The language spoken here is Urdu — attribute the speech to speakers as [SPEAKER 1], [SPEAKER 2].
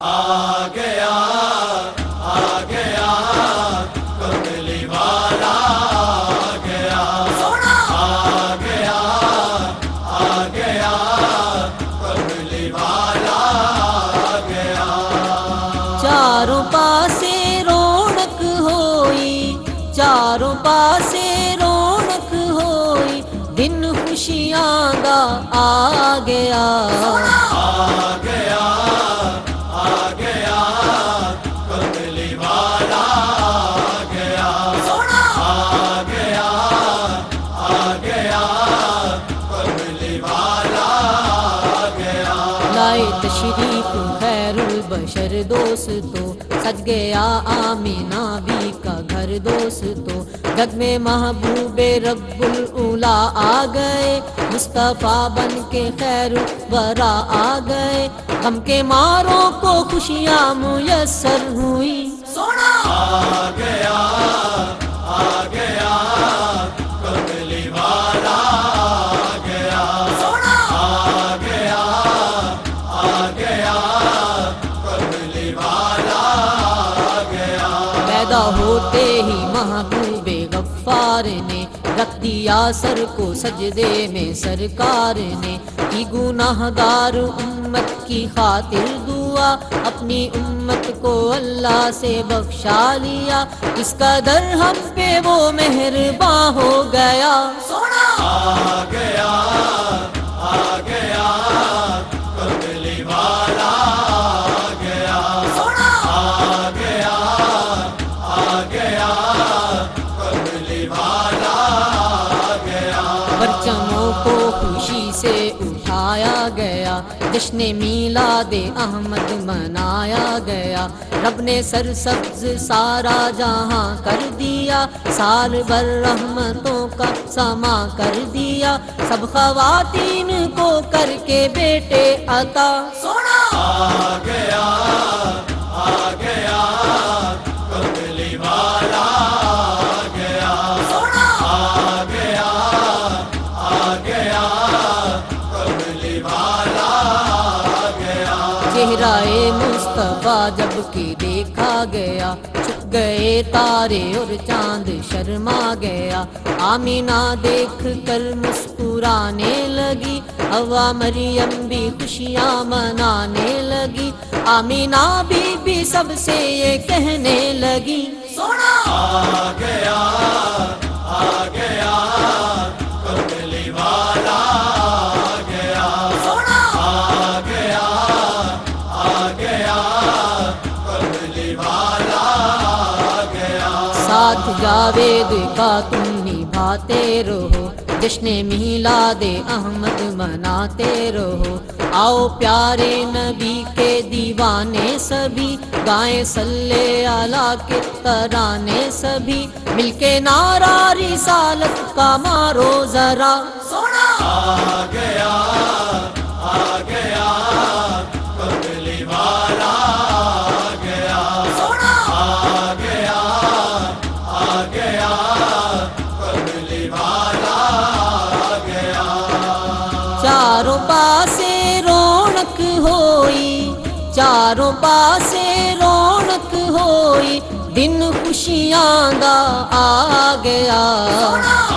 [SPEAKER 1] آ گیا آ گیا کملی والا آ گیا آ گیا آ گیا کملی والا آ گیا
[SPEAKER 2] چاروں پاسے رونق ہوئی چاروں پاسے رونق ہوئی دن خوشیاں دا آ گیا
[SPEAKER 1] آ گیا
[SPEAKER 2] لائے تشریف خیر البشر دوستو۔ سج گیا آمینہ بھی کا گھر دوستو۔ جگ میں محبوب رب الاولا آ گئے۔ مصطفیٰ بن کے خیر برا آ گئے۔ غم کے ماروں کو خوشیاں میسر ہوئی
[SPEAKER 1] آ گیا آ گیا۔
[SPEAKER 2] پیدا ہوتے ہی محبوب غفار نے رکھ دیا سر کو سجدے میں سرکار نے۔ کی گناہ گار امت کی خاطر دعا اپنی امت کو اللہ سے بخشا لیا۔ اس کا در ہم پہ وہ مہرباں ہو گیا۔
[SPEAKER 1] آ
[SPEAKER 2] سے اٹھایا گیا۔ جشن میلاد احمد منایا گیا۔ رب نے سر سبز سارا جہاں کر دیا۔ سال بھر رحمتوں کا سما کر دیا۔ سب خواتین کو کر کے بیٹے عطا۔
[SPEAKER 1] آ گیا۔ گیا
[SPEAKER 2] چہرہ مصطفیٰ جبکہ دیکھا گیا، چھپ گئے تارے اور چاند شرما گیا۔ آمینہ دیکھ کر مسکرانے لگی ہوا مریم بھی خوشیاں منانے لگی۔ آمینہ بھی بھی سب سے یہ کہنے لگی،
[SPEAKER 1] سونا! آ گیا آ گیا
[SPEAKER 2] ساتھ جاوید کا تم نبھاتے رہو۔ جشن میلاد احمد مناتے رہو۔ آؤ پیارے نبی کے دیوانے سبھی گائیں سلے آلہ کے ترانے سبھی۔ مل کے نعرہ رسالت کا مارو ذرا۔
[SPEAKER 1] آ گیا آ گیا۔
[SPEAKER 2] چاروں پاسے رونق ہوئی دن خوشیاں دا آ گیا
[SPEAKER 1] آ گیا